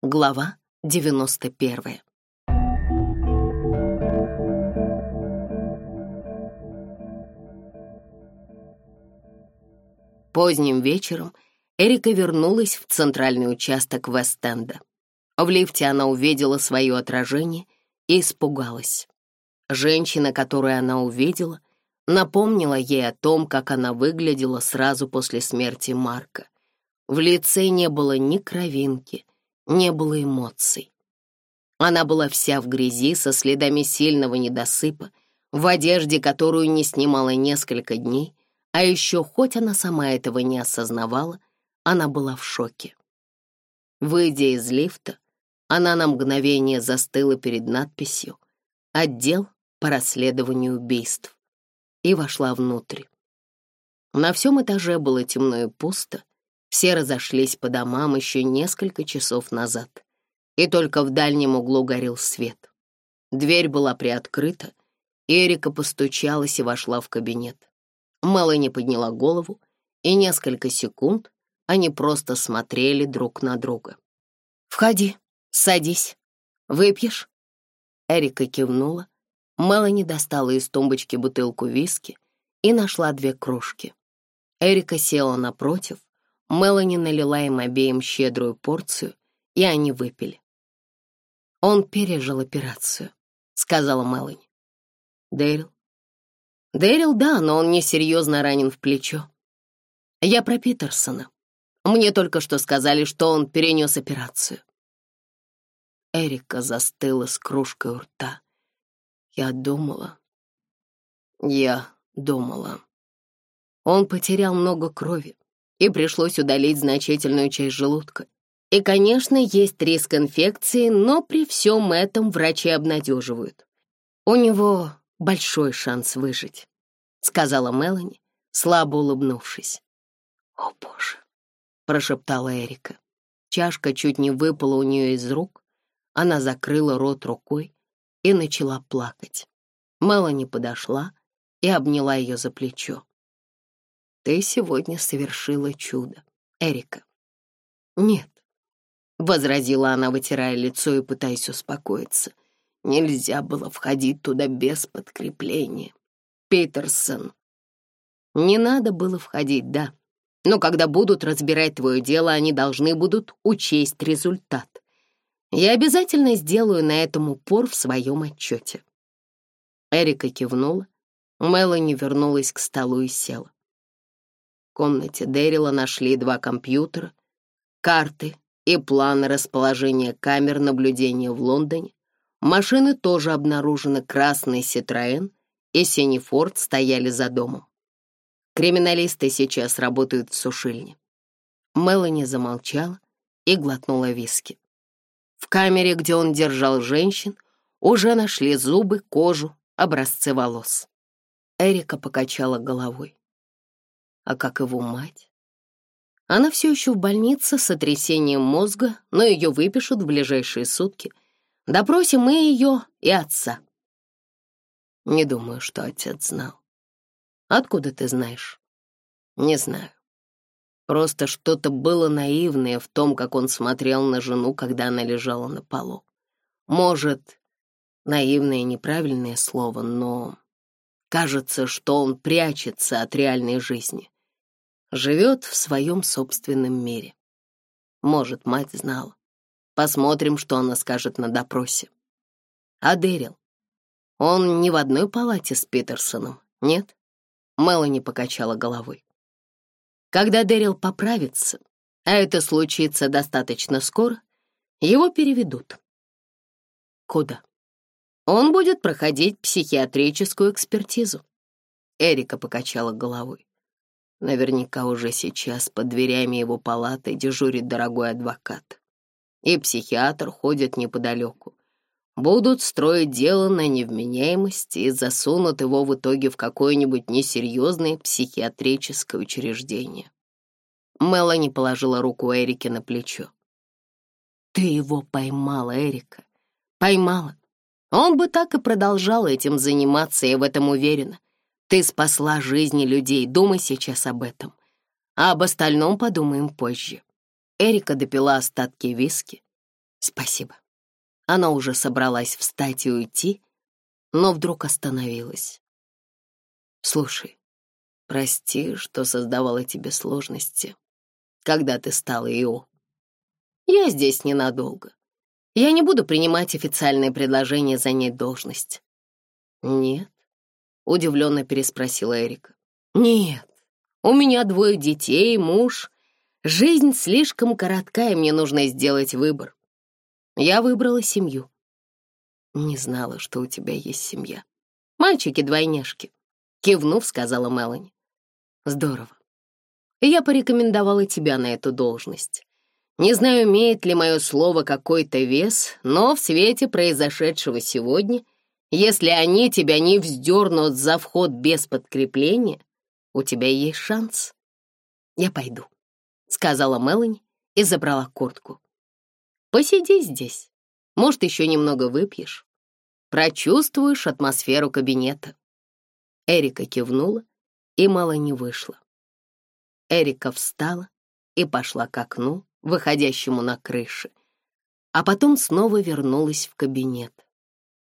Глава 91. Поздним вечером Эрика вернулась в центральный участок Вест-Энда. В лифте она увидела свое отражение и испугалась. Женщина, которую она увидела, напомнила ей о том, как она выглядела сразу после смерти Марка. В лице не было ни кровинки, не было эмоций. Она была вся в грязи, со следами сильного недосыпа, в одежде, которую не снимала несколько дней, а еще, хоть она сама этого не осознавала, она была в шоке. Выйдя из лифта, она на мгновение застыла перед надписью «Отдел по расследованию убийств» и вошла внутрь. На всем этаже было темно и пусто, все разошлись по домам еще несколько часов назад, и только в дальнем углу горел свет. Дверь была приоткрыта, Эрика постучалась и вошла в кабинет. Мелани подняла голову, и несколько секунд они просто смотрели друг на друга. «Входи, садись. Выпьешь?» Эрика кивнула. Мелани достала из тумбочки бутылку виски и нашла две кружки. Эрика села напротив, Мелани налила им обеим щедрую порцию, и они выпили. «Он пережил операцию», — сказала Мелани. «Дэрил?» «Дэрил, да, но он несерьезно ранен в плечо. Я про Питерсона. Мне только что сказали, что он перенес операцию». Эрика застыла с кружкой у рта. «Я думала... Я думала...» Он потерял много крови и пришлось удалить значительную часть желудка. И, конечно, есть риск инфекции, но при всем этом врачи обнадеживают. «У него большой шанс выжить», — сказала Мелани, слабо улыбнувшись. «О, Боже!» — прошептала Эрика. Чашка чуть не выпала у нее из рук. Она закрыла рот рукой и начала плакать. Мелани подошла и обняла ее за плечо ты сегодня совершила чудо, Эрика». «Нет», — возразила она, вытирая лицо и пытаясь успокоиться. «Нельзя было входить туда без подкрепления. Питерсон, не надо было входить, да. Но когда будут разбирать твое дело, они должны будут учесть результат. Я обязательно сделаю на этом упор в своем отчете». Эрика кивнула. Мелани вернулась к столу и села комнате Дэрила нашли два компьютера, карты и план расположения камер наблюдения в Лондоне. Машины тоже обнаружены красный «Ситроен» и синий «Форд» стояли за домом. Криминалисты сейчас работают в сушильне. Мелани замолчала и глотнула виски. В камере, где он держал женщин, уже нашли зубы, кожу, образцы волос. Эрика покачала головой. А как его мать? Она все еще в больнице с сотрясением мозга, но ее выпишут в ближайшие сутки. Допросим мы ее и отца. Не думаю, что отец знал. Откуда ты знаешь? Не знаю. Просто что-то было наивное в том, как он смотрел на жену, когда она лежала на полу. Может, наивное неправильное слово, но кажется, что он прячется от реальной жизни живет в своем собственном мире. Может, мать знала. Посмотрим, что она скажет на допросе. А Дэрил? Он не в одной палате с Питерсоном, нет? Мелани покачала головой. Когда Дэрил поправится, а это случится достаточно скоро, его переведут. Куда? Он будет проходить психиатрическую экспертизу. Эрика покачала головой. Наверняка уже сейчас под дверями его палаты дежурит дорогой адвокат. И психиатр ходит неподалеку. Будут строить дело на невменяемости и засунут его в итоге в какое-нибудь несерьезное психиатрическое учреждение. Мелани положила руку Эрике на плечо. «Ты его поймала, Эрика. Поймала. Он бы так и продолжал этим заниматься, я в этом уверена. Ты спасла жизни людей, думай сейчас об этом. А об остальном подумаем позже. Эрика допила остатки виски. Спасибо. Она уже собралась встать и уйти, но вдруг остановилась. Слушай, прости, что создавала тебе сложности, когда ты стала Ио. Я здесь ненадолго. Я не буду принимать официальное предложение занять должность. Нет, Удивленно переспросила Эрика. Нет, у меня двое детей, муж. Жизнь слишком коротка, и мне нужно сделать выбор. Я выбрала семью. Не знала, что у тебя есть семья. Мальчики-двойняшки. Кивнув, сказала Мелани. Здорово. Я порекомендовала тебя на эту должность. Не знаю, имеет ли мое слово какой-то вес, но в свете произошедшего сегодня если они тебя не вздернут за вход без подкрепления, у тебя есть шанс. Я пойду, — сказала Мелани и забрала куртку. Посиди здесь. Может, еще немного выпьешь. Прочувствуешь атмосферу кабинета. Эрика кивнула, и мало не вышла. Эрика встала и пошла к окну, выходящему на крыши, а потом снова вернулась в кабинет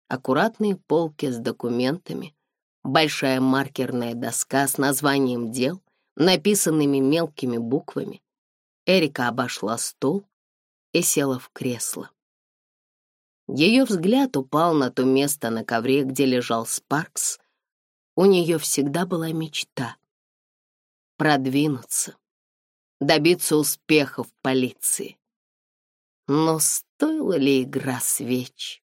аккуратные полки с документами, большая маркерная доска с названием дел, написанными мелкими буквами. Эрика обошла стол и села в кресло. Ее взгляд упал на то место на ковре, где лежал Спаркс. У нее всегда была мечта — продвинуться, добиться успеха в полиции. Но стоила ли игра свеч?